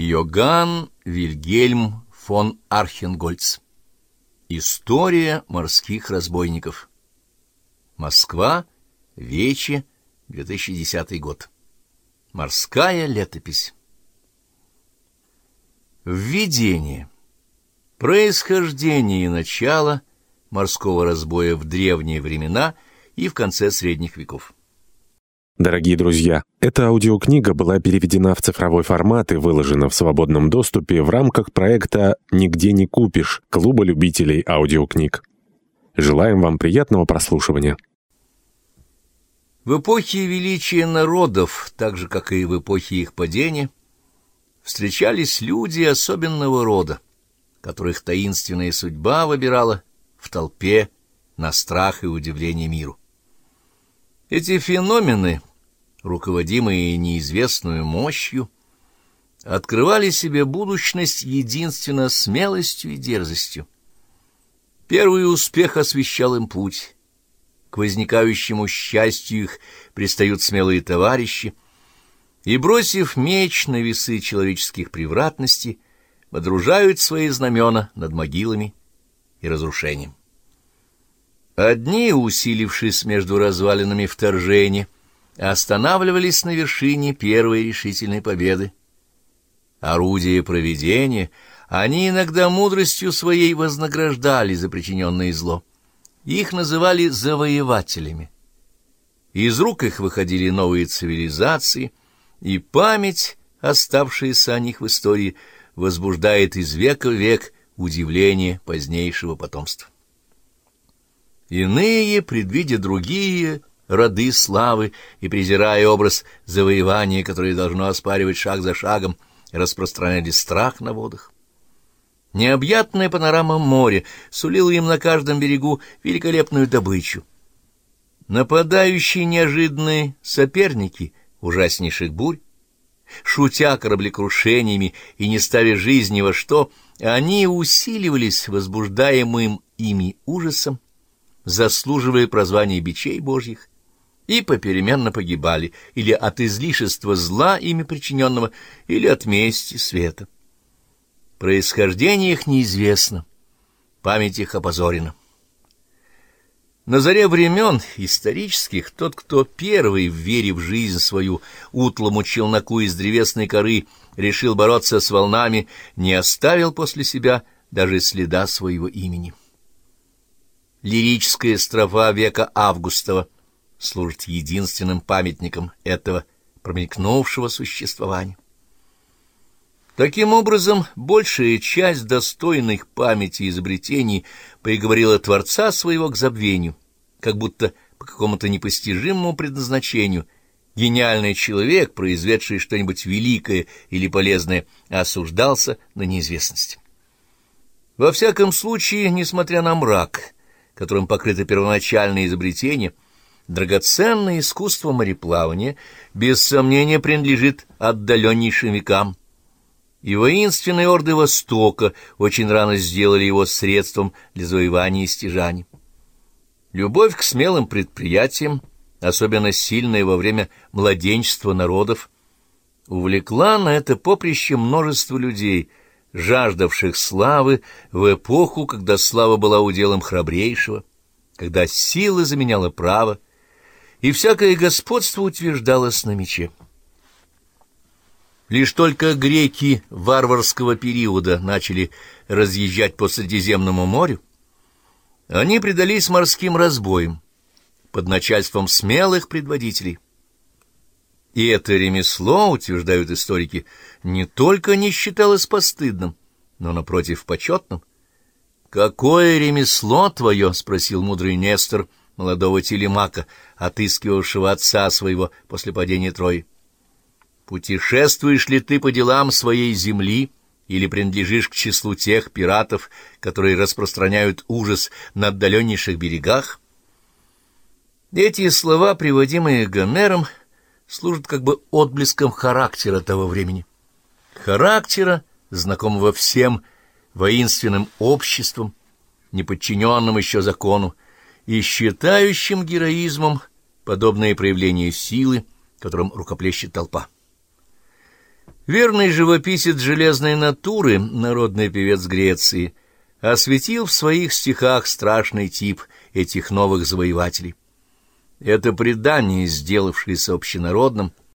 Йоганн Вильгельм фон Архенгольц. История морских разбойников. Москва, Вече, 2010 год. Морская летопись. Введение. Происхождение и начало морского разбоя в древние времена и в конце средних веков. Дорогие друзья, эта аудиокнига была переведена в цифровой формат и выложена в свободном доступе в рамках проекта «Нигде не купишь» Клуба любителей аудиокниг. Желаем вам приятного прослушивания. В эпохе величия народов, так же, как и в эпохе их падения, встречались люди особенного рода, которых таинственная судьба выбирала в толпе на страх и удивление миру. Эти феномены руководимые неизвестную мощью, открывали себе будущность единственно смелостью и дерзостью. Первый успех освещал им путь. К возникающему счастью их пристают смелые товарищи, и, бросив меч на весы человеческих превратностей, водружают свои знамена над могилами и разрушением. Одни, усилившись между развалинами вторжения, останавливались на вершине первой решительной победы. Орудие проведения они иногда мудростью своей вознаграждали за причиненное зло. Их называли завоевателями. Из рук их выходили новые цивилизации, и память, оставшаяся о них в истории, возбуждает из века в век удивление позднейшего потомства. Иные, предвидя другие, роды славы и, презирая образ завоевания, которое должно оспаривать шаг за шагом, распространяли страх на водах. Необъятная панорама моря сулила им на каждом берегу великолепную добычу. Нападающие неожиданные соперники ужаснейших бурь, шутя кораблекрушениями и не ставя жизни во что, они усиливались возбуждаемым ими ужасом, заслуживая прозвания бичей божьих, и попеременно погибали или от излишества зла ими причиненного, или от мести света. Происхождение их неизвестно, память их опозорена. На заре времен исторических тот, кто первый, верив в жизнь свою, утлому челноку из древесной коры, решил бороться с волнами, не оставил после себя даже следа своего имени. Лирическая строфа века Августова — служит единственным памятником этого промелькнувшего существования. Таким образом, большая часть достойных памяти изобретений приговорила Творца своего к забвению, как будто по какому-то непостижимому предназначению гениальный человек, произведший что-нибудь великое или полезное, осуждался на неизвестность. Во всяком случае, несмотря на мрак, которым покрыто первоначальное изобретение, Драгоценное искусство мореплавания без сомнения принадлежит отдаленнейшим векам, и воинственные орды Востока очень рано сделали его средством для завоевания и стяжаний. Любовь к смелым предприятиям, особенно сильная во время младенчества народов, увлекла на это поприще множество людей, жаждавших славы в эпоху, когда слава была уделом храбрейшего, когда сила заменяла право, и всякое господство утверждалось на мече. Лишь только греки варварского периода начали разъезжать по Средиземному морю, они предались морским разбоям под начальством смелых предводителей. И это ремесло, утверждают историки, не только не считалось постыдным, но, напротив, почетным. «Какое ремесло твое?» — спросил мудрый Нестор молодого телемака, отыскивавшего отца своего после падения Трои. Путешествуешь ли ты по делам своей земли или принадлежишь к числу тех пиратов, которые распространяют ужас на отдаленнейших берегах? Эти слова, приводимые Гомером, служат как бы отблеском характера того времени. Характера, знакомого всем воинственным обществом, неподчиненным еще закону, и считающим героизмом подобные проявления силы, которым рукоплещет толпа. Верный живописец железной натуры, народный певец Греции, осветил в своих стихах страшный тип этих новых завоевателей. Это предание, сделавшееся общенародным,